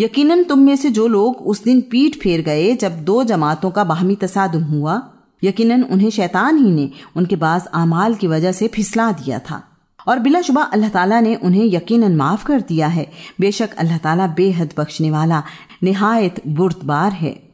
यकीनन तुम में से जो लोग उस दिन पीठ फेर गए जब दो जमातों का बाहमी तसादुम हुआ, यकीनन उन्हें शैतान ही ने उनके पास आमाल की वजह से फिसला दिया था। और बिलाशुबा अल्लाह ताला ने उन्हें यकीनन माफ़ कर दिया है। बेशक अल्लाह ताला बेहद बख्शने वाला, नहायत बुर्दबार है।